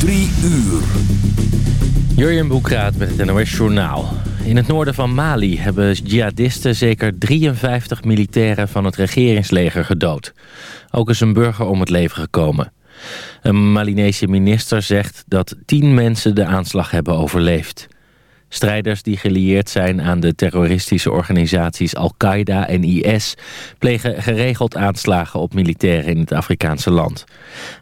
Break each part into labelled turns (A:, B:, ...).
A: Drie uur.
B: Jurjen Boekraat met het NOS Journaal. In het noorden van Mali hebben jihadisten zeker 53 militairen van het regeringsleger gedood. Ook is een burger om het leven gekomen. Een Malinese minister zegt dat 10 mensen de aanslag hebben overleefd. Strijders die gelieerd zijn aan de terroristische organisaties Al-Qaeda en IS... plegen geregeld aanslagen op militairen in het Afrikaanse land.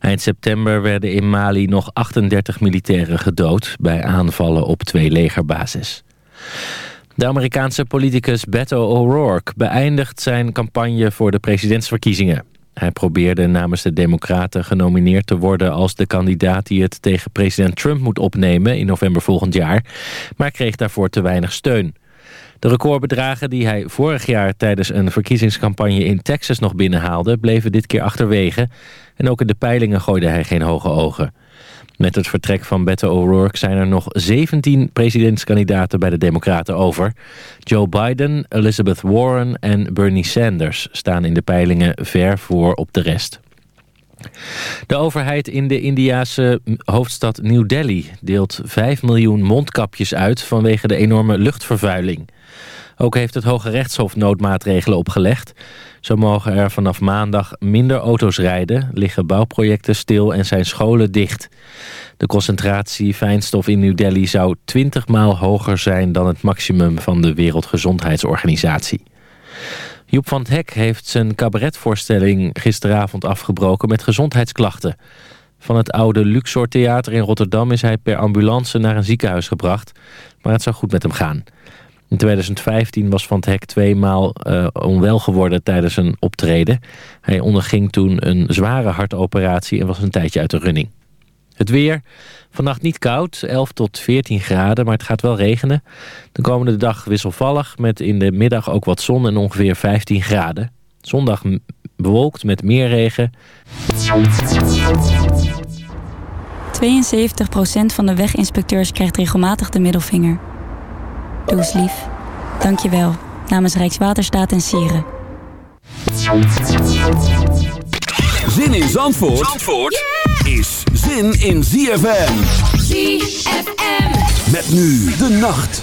B: Eind september werden in Mali nog 38 militairen gedood... bij aanvallen op twee legerbases. De Amerikaanse politicus Beto O'Rourke beëindigt zijn campagne voor de presidentsverkiezingen. Hij probeerde namens de Democraten genomineerd te worden als de kandidaat die het tegen president Trump moet opnemen in november volgend jaar, maar kreeg daarvoor te weinig steun. De recordbedragen die hij vorig jaar tijdens een verkiezingscampagne in Texas nog binnenhaalde, bleven dit keer achterwege en ook in de peilingen gooide hij geen hoge ogen. Met het vertrek van Beto O'Rourke zijn er nog 17 presidentskandidaten bij de Democraten over. Joe Biden, Elizabeth Warren en Bernie Sanders staan in de peilingen ver voor op de rest. De overheid in de Indiase hoofdstad New Delhi deelt 5 miljoen mondkapjes uit vanwege de enorme luchtvervuiling. Ook heeft het Hoge Rechtshof noodmaatregelen opgelegd. Zo mogen er vanaf maandag minder auto's rijden, liggen bouwprojecten stil en zijn scholen dicht. De concentratie fijnstof in New Delhi zou 20 maal hoger zijn dan het maximum van de Wereldgezondheidsorganisatie. Joep van het Hek heeft zijn cabaretvoorstelling gisteravond afgebroken met gezondheidsklachten. Van het oude Luxor Theater in Rotterdam is hij per ambulance naar een ziekenhuis gebracht, maar het zou goed met hem gaan. In 2015 was Van het Hek tweemaal uh, onwel geworden tijdens een optreden. Hij onderging toen een zware hartoperatie en was een tijdje uit de running. Het weer. Vannacht niet koud, 11 tot 14 graden, maar het gaat wel regenen. De komende dag wisselvallig, met in de middag ook wat zon en ongeveer 15 graden. Zondag bewolkt met meer regen.
C: 72% van de weginspecteurs krijgt regelmatig de middelvinger. Doe eens lief. Dank je wel. Namens Rijkswaterstaat en Sieren.
A: Zin in Zandvoort, is zin in ZFM.
D: ZFM.
A: Met nu de nacht.